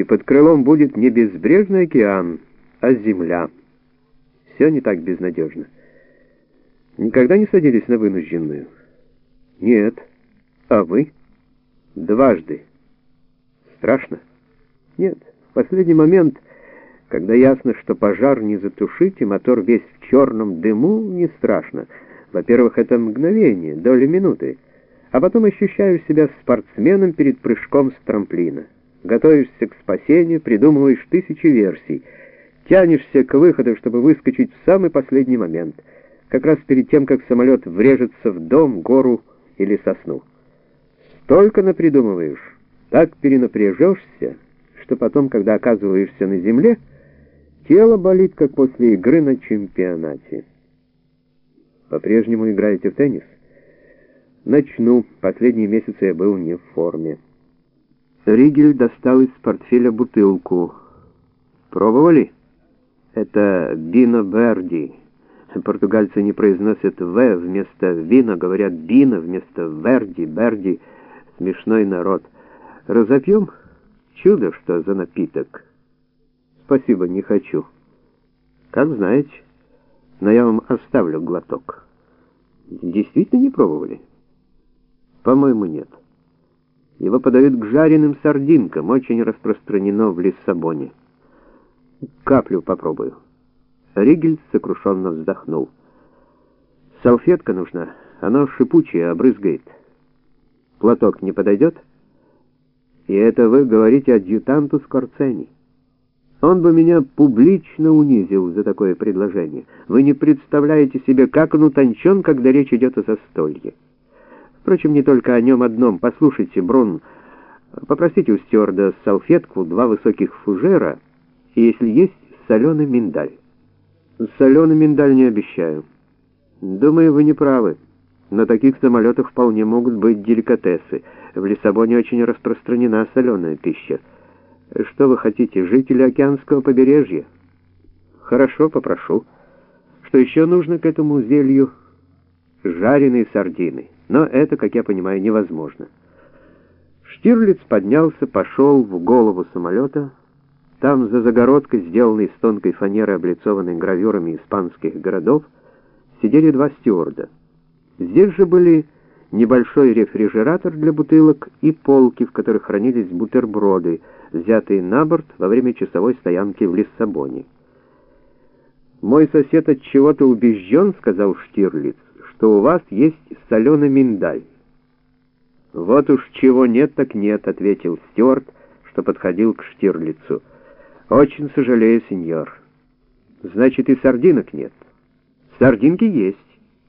и под крылом будет не безбрежный океан, а земля. Все не так безнадежно. Никогда не садились на вынужденную? Нет. А вы? Дважды. Страшно? Нет. В последний момент, когда ясно, что пожар не затушить, и мотор весь в черном дыму, не страшно. Во-первых, это мгновение, доля минуты. А потом ощущаешь себя спортсменом перед прыжком с трамплина. Готовишься к спасению, придумываешь тысячи версий. Тянешься к выходу, чтобы выскочить в самый последний момент. Как раз перед тем, как самолет врежется в дом, гору или сосну. Столько напридумываешь, так перенапряжешься, что потом, когда оказываешься на земле, тело болит, как после игры на чемпионате. По-прежнему играете в теннис? Начну. Последние месяцы я был не в форме. Ригель достал из портфеля бутылку. Пробовали? Это Бино Верди. Португальцы не произносят «в» вместо «вина», говорят «бино» вместо «верди», «берди». Смешной народ. Разопьем? Чудо, что за напиток. Спасибо, не хочу. Как знаете, но я вам оставлю глоток. Действительно не пробовали? По-моему, нет. Его подают к жареным сардинкам, очень распространено в Лиссабоне. Каплю попробую. Ригель сокрушенно вздохнул. Салфетка нужна, она шипучее, обрызгает. Платок не подойдет? И это вы говорите адъютанту Скорцени. Он бы меня публично унизил за такое предложение. Вы не представляете себе, как он утончен, когда речь идет о застолье. Впрочем, не только о нем одном. Послушайте, Брун, попросите у стюарда салфетку, два высоких фужера, и, если есть, соленый миндаль. Соленый миндаль не обещаю. Думаю, вы не правы. На таких самолетах вполне могут быть деликатесы. В Лиссабоне очень распространена соленая пища. Что вы хотите, жители океанского побережья? Хорошо, попрошу. Что еще нужно к этому зелью? Жареные сардины. Но это, как я понимаю, невозможно. Штирлиц поднялся, пошел в голову самолета. Там, за загородкой, сделанной из тонкой фанеры, облицованной гравюрами испанских городов, сидели два стюарда. Здесь же были небольшой рефрижератор для бутылок и полки, в которых хранились бутерброды, взятые на борт во время часовой стоянки в Лиссабоне. «Мой сосед от чего-то убежден, — сказал Штирлиц, — что у вас есть соленый миндаль». «Вот уж чего нет, так нет», — ответил Стюарт, что подходил к Штирлицу. «Очень сожалею, сеньор. Значит, и сардинок нет». «Сардинки есть.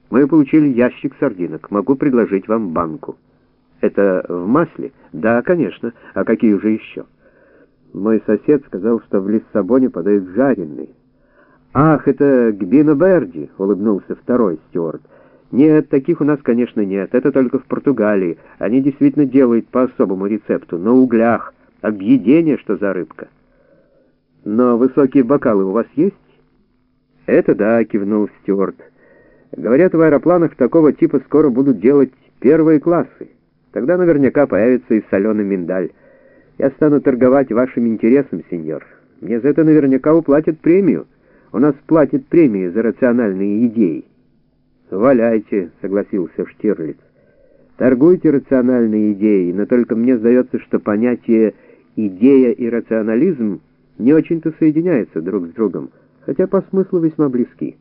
Мы получили ящик сардинок. Могу предложить вам банку». «Это в масле?» «Да, конечно. А какие же еще?» Мой сосед сказал, что в Лиссабоне подают жареный. «Ах, это Гбино Берди!» — улыбнулся второй стюард. «Нет, таких у нас, конечно, нет. Это только в Португалии. Они действительно делают по особому рецепту, на углях. Объедение, что за рыбка». «Но высокие бокалы у вас есть?» «Это да», — кивнул стюард. «Говорят, в аэропланах такого типа скоро будут делать первые классы. Тогда наверняка появится и соленый миндаль». Я стану торговать вашим интересом, сеньор. Мне за это наверняка уплатят премию. У нас платят премии за рациональные идеи. «Валяйте», — согласился Штирлиц. «Торгуйте рациональные идеи, но только мне сдается, что понятие «идея» и «рационализм» не очень-то соединяются друг с другом, хотя по смыслу весьма близки».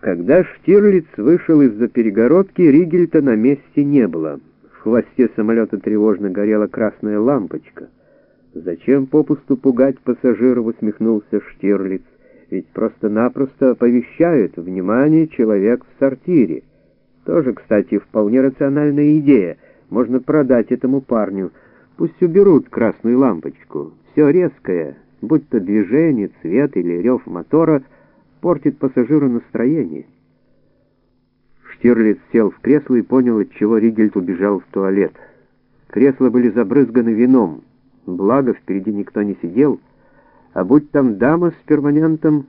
Когда Штирлиц вышел из-за перегородки, Ригельта на месте не было. В хвосте самолета тревожно горела красная лампочка. «Зачем попусту пугать пассажиров?» — усмехнулся Штирлиц. «Ведь просто-напросто оповещают, внимание, человек в сортире. Тоже, кстати, вполне рациональная идея. Можно продать этому парню. Пусть уберут красную лампочку. Все резкое, будь то движение, цвет или рев мотора, портит пассажиру настроение». Штирлиц сел в кресло и понял, от чего Ригельд убежал в туалет. Кресла были забрызганы вином, благо впереди никто не сидел, а будь там дама с перманентом,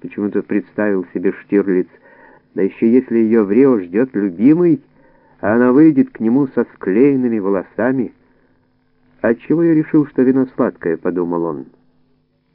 почему-то представил себе Штирлиц, да еще если ее в Рио ждет любимый, а она выйдет к нему со склеенными волосами, «Отчего я решил, что вино сладкое?» — подумал он.